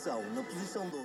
posição, na posição 12.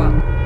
one.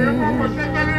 嗯。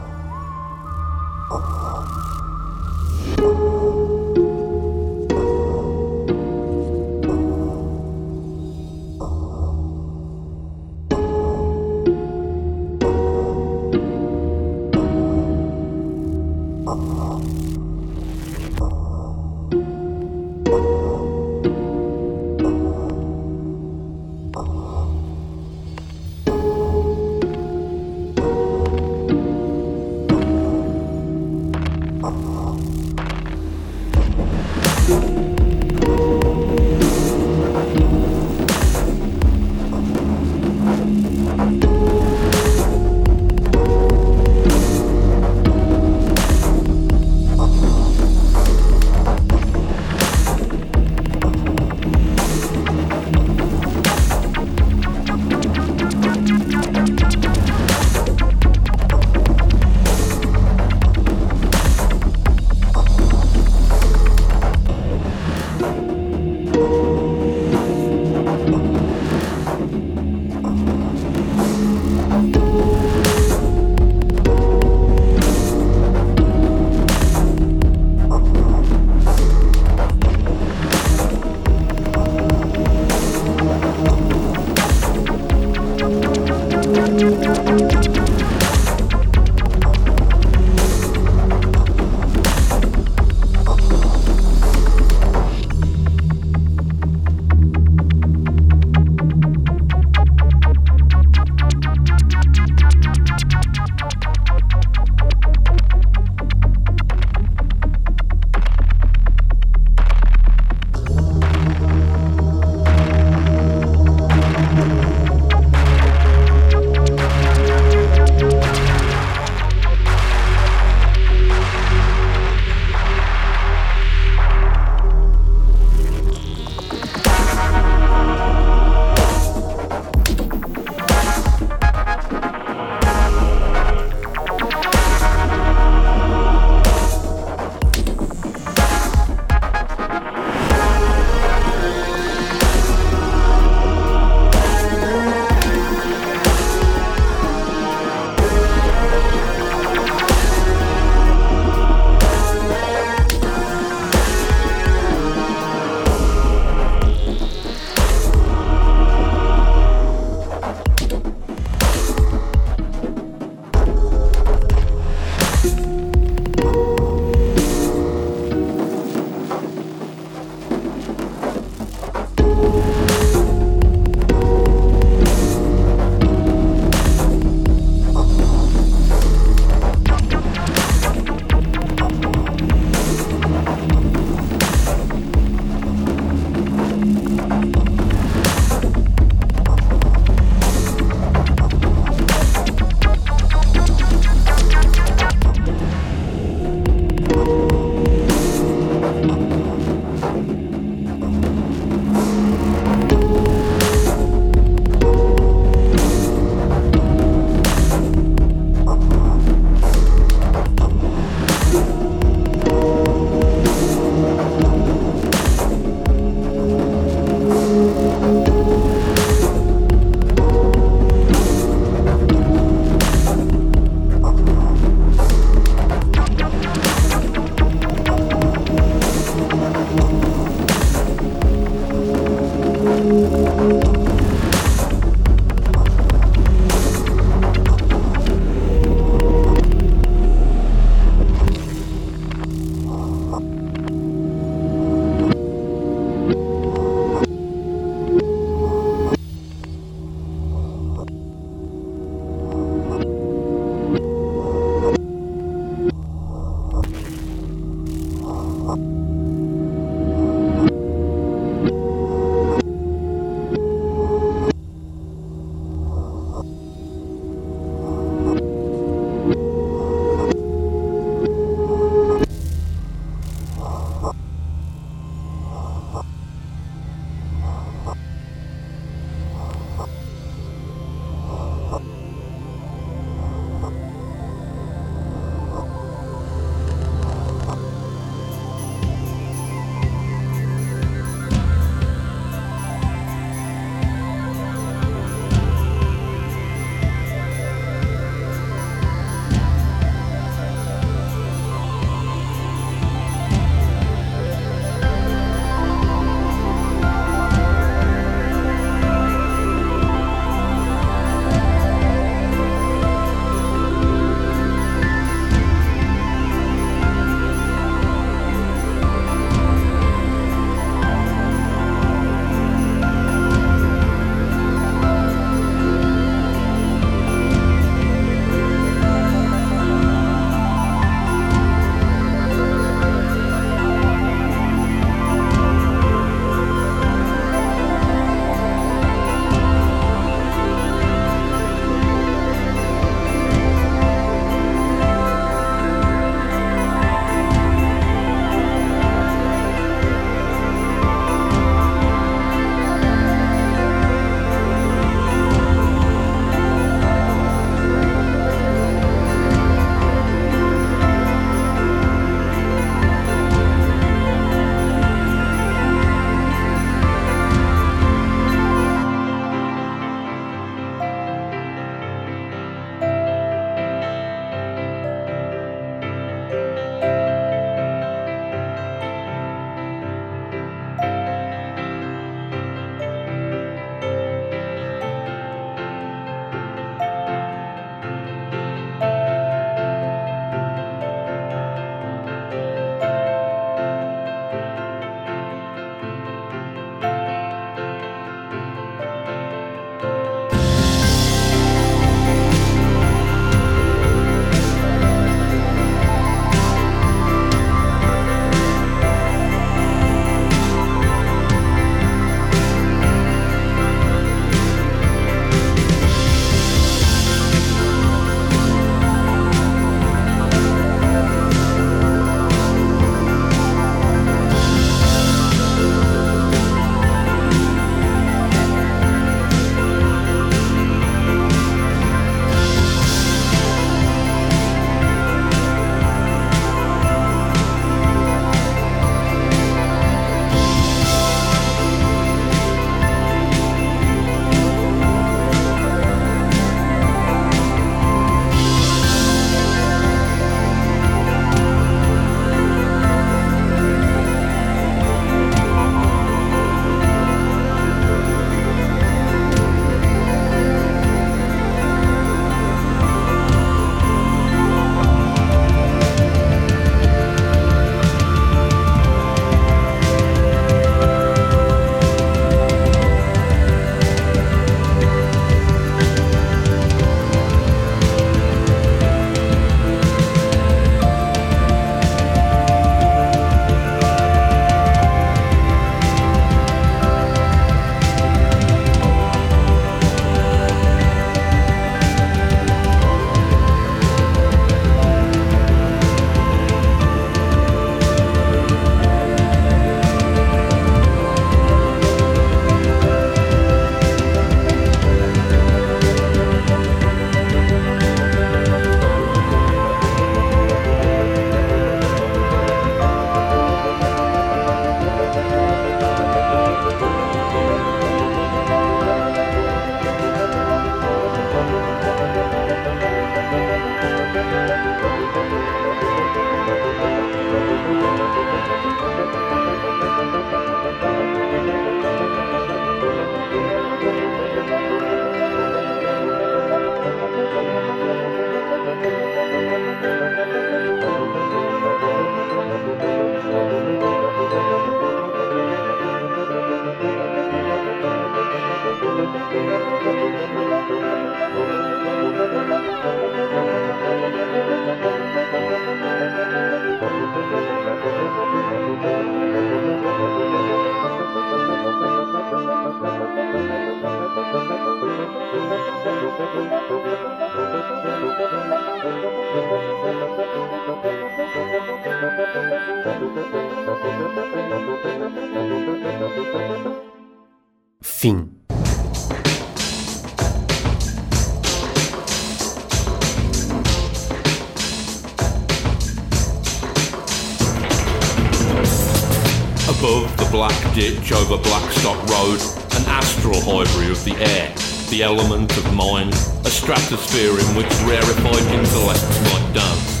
Over Blackstock Road, an astral hybrid of the air, the element of mind, a stratosphere in which rarefied intellects might dance.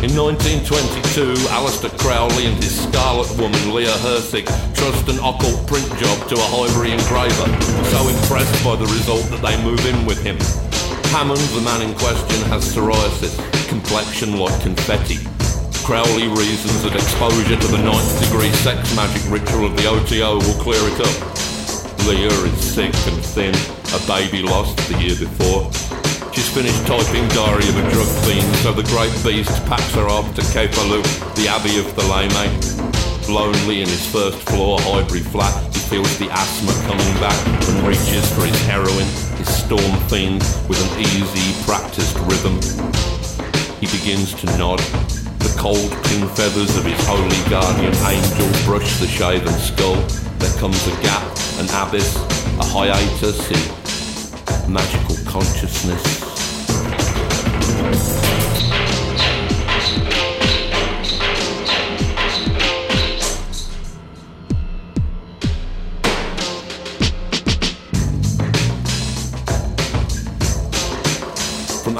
In 1922, Aleister Crowley and his Scarlet Woman Leah Hirsig trust an occult print job to a Highbury engraver, so impressed by the result that they move in with him. Hammond, the man in question, has psoriasis, complexion like confetti, Crowley reasons that exposure to the ninth degree sex magic ritual of the OTO will clear it up. Leah is sick and thin, a baby lost the year before. She's finished typing Diary of a Drug Fiend, so the great beast packs her off to Cefalù, the Abbey of Theleme. Lonely in his first floor Highbury flat, he feels the asthma coming back and reaches for his heroin, his storm fiend, with an easy, practiced rhythm. He begins to nod, the cold pin feathers of his holy guardian angel brush the shaven skull. There comes a gap, an abyss, a hiatus in magical consciousness.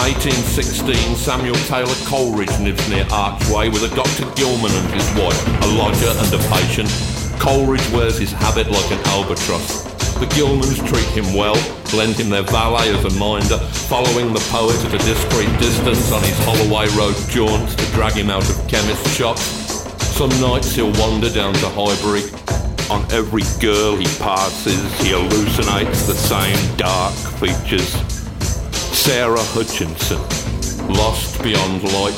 1816, Samuel Taylor Coleridge lives near Archway with a Dr. Gillman and his wife, a lodger and a patient. Coleridge wears his habit like an albatross. The Gillmans treat him well, lend him their valet as a minder, following the poet at a discreet distance on his Holloway Road jaunt to drag him out of chemist shops. Some nights he'll wander down to Highbury. On every girl he passes, he hallucinates the same dark features. Sarah Hutchinson, lost beyond light.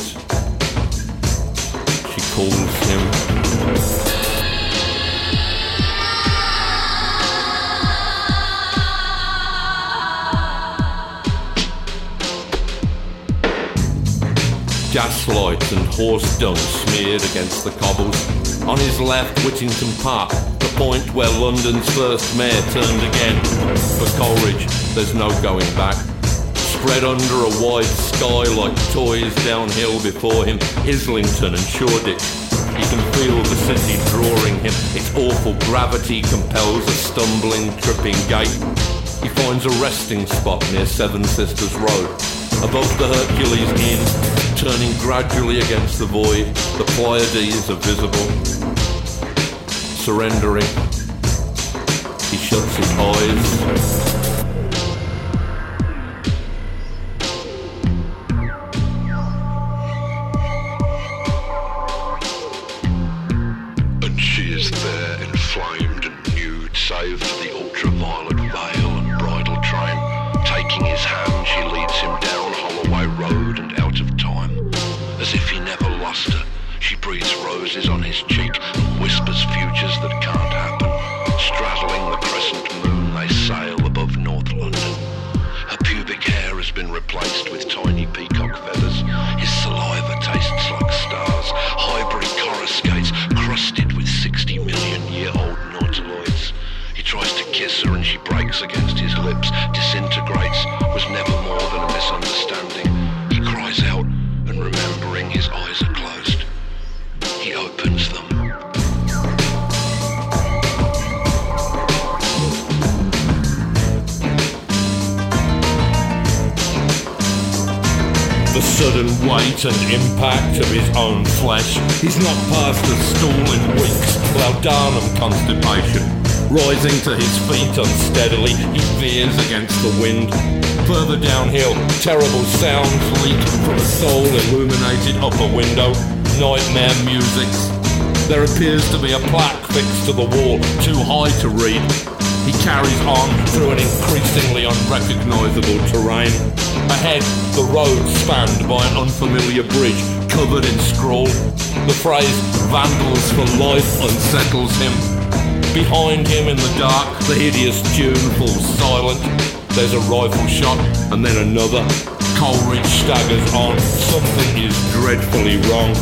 She calls him. Gaslight and horse dung smeared against the cobbles. On his left, Whittington Park, the point where London's first mayor turned again. For Coleridge, there's no going back spread under a wide sky like toys downhill before him, Islington and Shoreditch. He can feel the city drawing him. Its awful gravity compels a stumbling, tripping gait. He finds a resting spot near Seven Sisters Road. Above the Hercules Inn, turning gradually against the void, the Pleiades are visible. Surrendering, he shuts his eyes. Weight and impact of his own flesh. He's not past the stool in weeks, laudanum constipation. Rising to his feet unsteadily, he veers against the wind. Further downhill, terrible sounds leak from a soul illuminated upper window. Nightmare music. There appears to be a plaque fixed to the wall, too high to read. He carries on through an increasingly unrecognizable terrain. Ahead, the road spanned by an unfamiliar bridge covered in scrawl. The phrase vandals for life unsettles him. Behind him in the dark, the hideous tune falls silent. There's a rifle shot and then another. Coleridge staggers on. Something is dreadfully wrong.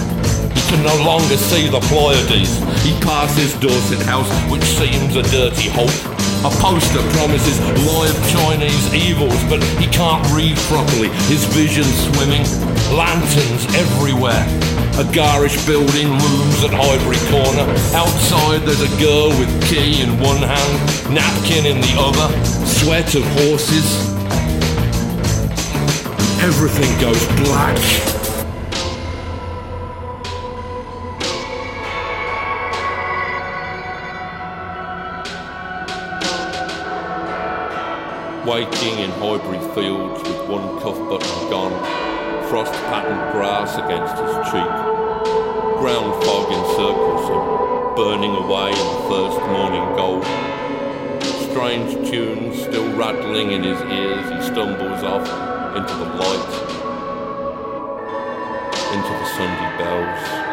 He can no longer see the Pleiades. He passes Dorset House, which seems a dirty hole. A poster promises live Chinese evils, but he can't read properly. His vision swimming. Lanterns everywhere. A garish building looms at Highbury Corner. Outside there's a girl with key in one hand, napkin in the other, sweat of horses. Everything goes black. Waking in Highbury Fields with one cuff button gone, frost patterned grass against his cheek. Ground fog encircles him, burning away in the first morning gold. Strange tunes still rattling in his ears, he stumbles off into the light, into the Sunday bells.